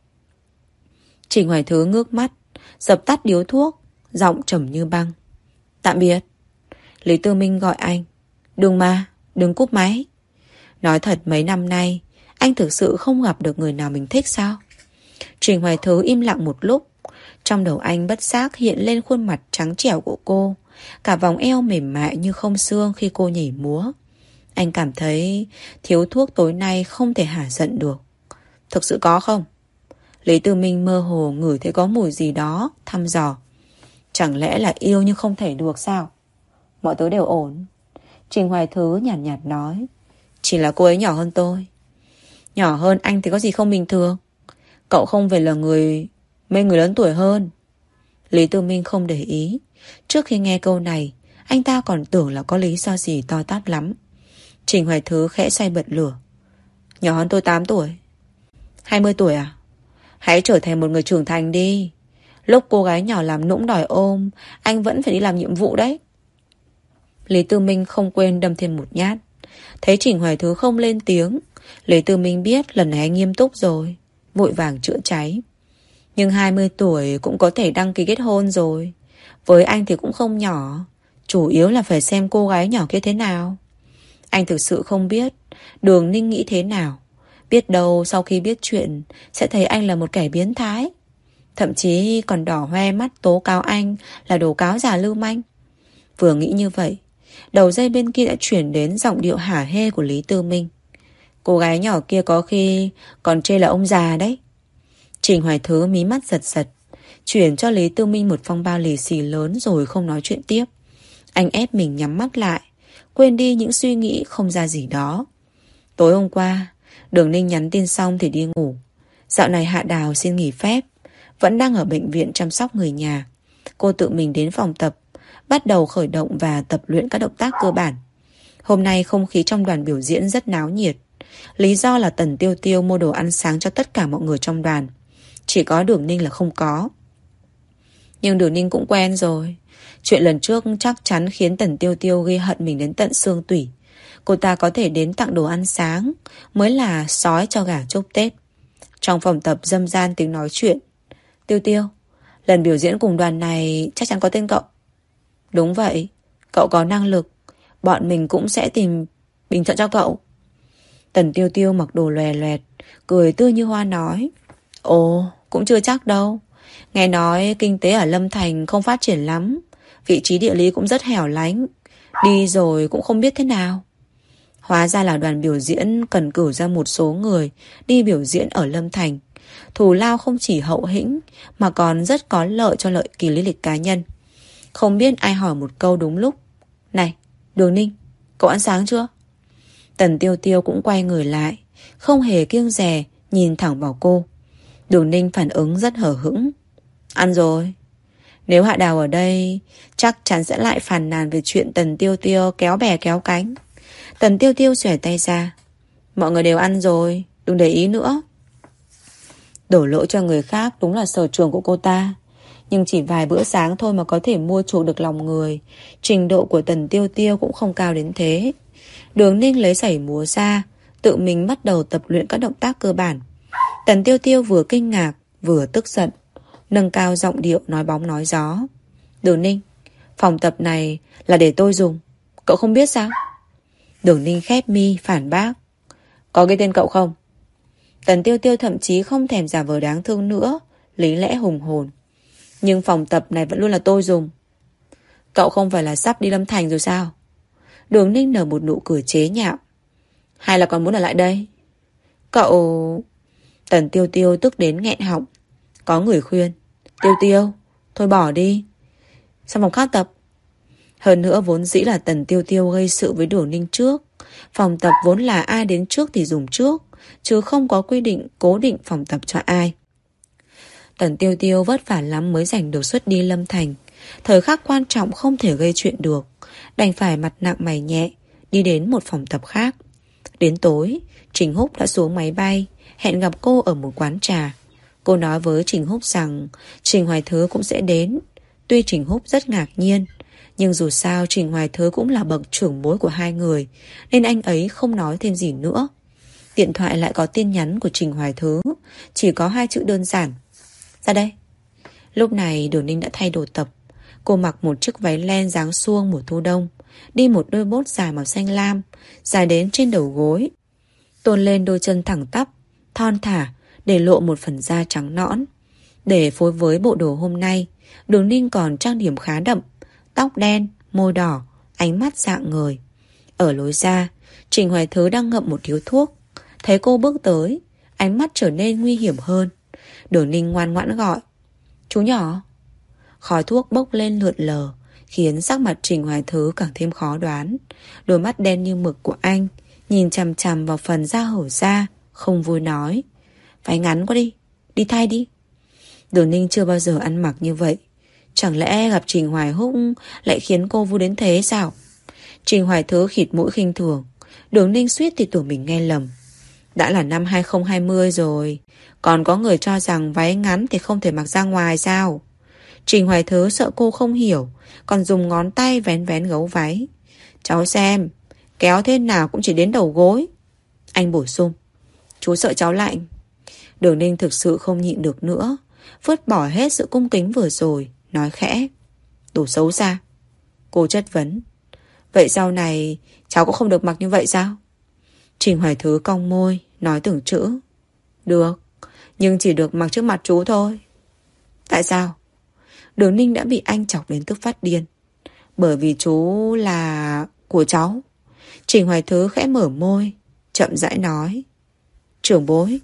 Trình Hoài Thứ ngước mắt, dập tắt điếu thuốc, giọng trầm như băng. Tạm biệt. Lý Tư Minh gọi anh. Đừng mà, đừng cúp máy. Nói thật mấy năm nay, anh thực sự không gặp được người nào mình thích sao? Trình Hoài Thứ im lặng một lúc. Trong đầu anh bất giác hiện lên khuôn mặt trắng trẻo của cô. Cả vòng eo mềm mại như không xương khi cô nhảy múa. Anh cảm thấy thiếu thuốc tối nay không thể hả giận được. Thực sự có không? Lý Tư Minh mơ hồ ngửi thấy có mùi gì đó, thăm dò. Chẳng lẽ là yêu nhưng không thể được sao? Mọi thứ đều ổn. Trình Hoài Thứ nhàn nhạt, nhạt nói. Chỉ là cô ấy nhỏ hơn tôi. Nhỏ hơn anh thì có gì không bình thường. Cậu không phải là người mê người lớn tuổi hơn. Lý Tư Minh không để ý. Trước khi nghe câu này, anh ta còn tưởng là có lý do gì to tát lắm. Trình Hoài Thứ khẽ xoay bật lửa. Nhỏ hơn tôi 8 tuổi. 20 tuổi à? Hãy trở thành một người trưởng thành đi. Lúc cô gái nhỏ làm nũng đòi ôm, anh vẫn phải đi làm nhiệm vụ đấy. Lý Tư Minh không quên đâm thêm một nhát. Thấy Trình Hoài Thứ không lên tiếng, Lý Tư Minh biết lần này anh nghiêm túc rồi. Vội vàng chữa cháy. Nhưng 20 tuổi cũng có thể đăng ký kết hôn rồi. Với anh thì cũng không nhỏ. Chủ yếu là phải xem cô gái nhỏ kia thế nào. Anh thực sự không biết Đường Ninh nghĩ thế nào. Biết đâu sau khi biết chuyện sẽ thấy anh là một kẻ biến thái. Thậm chí còn đỏ hoe mắt tố cáo anh là đồ cáo già lưu manh. Vừa nghĩ như vậy, đầu dây bên kia đã chuyển đến giọng điệu hả hê của Lý Tư Minh. Cô gái nhỏ kia có khi còn chê là ông già đấy. Trình Hoài Thứ mí mắt giật giật, chuyển cho Lý Tư Minh một phong bao lì xì lớn rồi không nói chuyện tiếp. Anh ép mình nhắm mắt lại, quên đi những suy nghĩ không ra gì đó. Tối hôm qua, Đường Ninh nhắn tin xong thì đi ngủ. Dạo này Hạ Đào xin nghỉ phép, vẫn đang ở bệnh viện chăm sóc người nhà. Cô tự mình đến phòng tập, bắt đầu khởi động và tập luyện các động tác cơ bản. Hôm nay không khí trong đoàn biểu diễn rất náo nhiệt. Lý do là Tần Tiêu Tiêu mua đồ ăn sáng cho tất cả mọi người trong đoàn. Chỉ có Đường Ninh là không có. Nhưng Đường Ninh cũng quen rồi. Chuyện lần trước chắc chắn khiến Tần Tiêu Tiêu ghi hận mình đến tận xương tủy. Cô ta có thể đến tặng đồ ăn sáng mới là sói cho gà chúc Tết. Trong phòng tập dâm gian tiếng nói chuyện. Tiêu Tiêu, lần biểu diễn cùng đoàn này chắc chắn có tên cậu. Đúng vậy, cậu có năng lực. Bọn mình cũng sẽ tìm bình chọn cho cậu. Tần Tiêu Tiêu mặc đồ lòe loẹt, cười tươi như hoa nói. Ồ, cũng chưa chắc đâu. Nghe nói kinh tế ở Lâm Thành không phát triển lắm. Vị trí địa lý cũng rất hẻo lánh. Đi rồi cũng không biết thế nào. Hóa ra là đoàn biểu diễn cần cử ra một số người đi biểu diễn ở Lâm Thành. Thù lao không chỉ hậu hĩnh mà còn rất có lợi cho lợi kỳ lý lịch cá nhân. Không biết ai hỏi một câu đúng lúc. Này, Đường Ninh, cậu ăn sáng chưa? Tần Tiêu Tiêu cũng quay người lại, không hề kiêng rè, nhìn thẳng vào cô. Đường Ninh phản ứng rất hở hững. Ăn rồi. Nếu Hạ Đào ở đây, chắc chắn sẽ lại phàn nàn về chuyện Tần Tiêu Tiêu kéo bè kéo cánh. Tần Tiêu Tiêu xòe tay ra. Mọi người đều ăn rồi, đừng để ý nữa. Đổ lỗi cho người khác đúng là sở trường của cô ta. Nhưng chỉ vài bữa sáng thôi mà có thể mua chuộc được lòng người. Trình độ của Tần Tiêu Tiêu cũng không cao đến thế. Đường Ninh lấy sảy múa ra, tự mình bắt đầu tập luyện các động tác cơ bản. Tần Tiêu Tiêu vừa kinh ngạc, vừa tức giận. Nâng cao giọng điệu nói bóng nói gió. Đường Ninh, phòng tập này là để tôi dùng. Cậu không biết sao? Đường Ninh khép mi phản bác. Có cái tên cậu không? Tần Tiêu Tiêu thậm chí không thèm giả vờ đáng thương nữa, lý lẽ hùng hồn. Nhưng phòng tập này vẫn luôn là tôi dùng. Cậu không phải là sắp đi Lâm Thành rồi sao? Đường Ninh nở một nụ cười chế nhạo. Hay là còn muốn ở lại đây? Cậu... Tần Tiêu Tiêu tức đến nghẹn họng. Có người khuyên. Tiêu Tiêu, thôi bỏ đi. Sang phòng khác tập. Hơn nữa vốn dĩ là Tần Tiêu Tiêu gây sự với đổ Ninh trước. Phòng tập vốn là ai đến trước thì dùng trước, chứ không có quy định cố định phòng tập cho ai. Tần Tiêu Tiêu vất vả lắm mới giành được suất đi Lâm Thành. Thời khắc quan trọng không thể gây chuyện được. Đành phải mặt nặng mày nhẹ, đi đến một phòng tập khác. Đến tối, Trình Húc đã xuống máy bay, hẹn gặp cô ở một quán trà. Cô nói với Trình Húc rằng Trình Hoài Thứ cũng sẽ đến. Tuy Trình Húc rất ngạc nhiên, nhưng dù sao Trình Hoài Thứ cũng là bậc trưởng bối của hai người, nên anh ấy không nói thêm gì nữa. Điện thoại lại có tin nhắn của Trình Hoài Thứ, chỉ có hai chữ đơn giản. Ra đây. Lúc này Đường Ninh đã thay đồ tập. Cô mặc một chiếc váy len dáng suông mùa thu đông, đi một đôi bốt dài màu xanh lam, dài đến trên đầu gối. Tôn lên đôi chân thẳng tắp, thon thả, để lộ một phần da trắng nõn. Để phối với bộ đồ hôm nay, Đường Ninh còn trang điểm khá đậm, tóc đen, môi đỏ, ánh mắt dạng người. Ở lối ra, Trình Hoài Thứ đang ngậm một điếu thuốc. Thấy cô bước tới, ánh mắt trở nên nguy hiểm hơn. Đường Ninh ngoan ngoãn gọi. Chú nhỏ. Khói thuốc bốc lên lượn lờ, khiến sắc mặt Trình Hoài Thứ càng thêm khó đoán. Đôi mắt đen như mực của anh, nhìn chằm chằm vào phần da hở da, không vui nói. Váy ngắn quá đi, đi thay đi. Đường Ninh chưa bao giờ ăn mặc như vậy. Chẳng lẽ gặp Trình Hoài Húc lại khiến cô vui đến thế sao? Trình Hoài Thứ khịt mũi khinh thường. Đường ninh suýt thì tưởng mình nghe lầm. Đã là năm 2020 rồi. Còn có người cho rằng váy ngắn thì không thể mặc ra ngoài sao? Trình Hoài Thứ sợ cô không hiểu, còn dùng ngón tay vén vén gấu váy. Cháu xem, kéo thế nào cũng chỉ đến đầu gối. Anh bổ sung. Chú sợ cháu lạnh. Đường Ninh thực sự không nhịn được nữa. Vứt bỏ hết sự cung kính vừa rồi, nói khẽ. Đủ xấu xa. Cô chất vấn. Vậy sau này cháu cũng không được mặc như vậy sao? Trình Hoài Thứ cong môi, nói từng chữ. Được, nhưng chỉ được mặc trước mặt chú thôi. Tại sao? Đường Ninh đã bị anh chọc đến tức phát điên. Bởi vì chú là... của cháu. Trình Hoài Thứ khẽ mở môi, chậm rãi nói. Trưởng bối,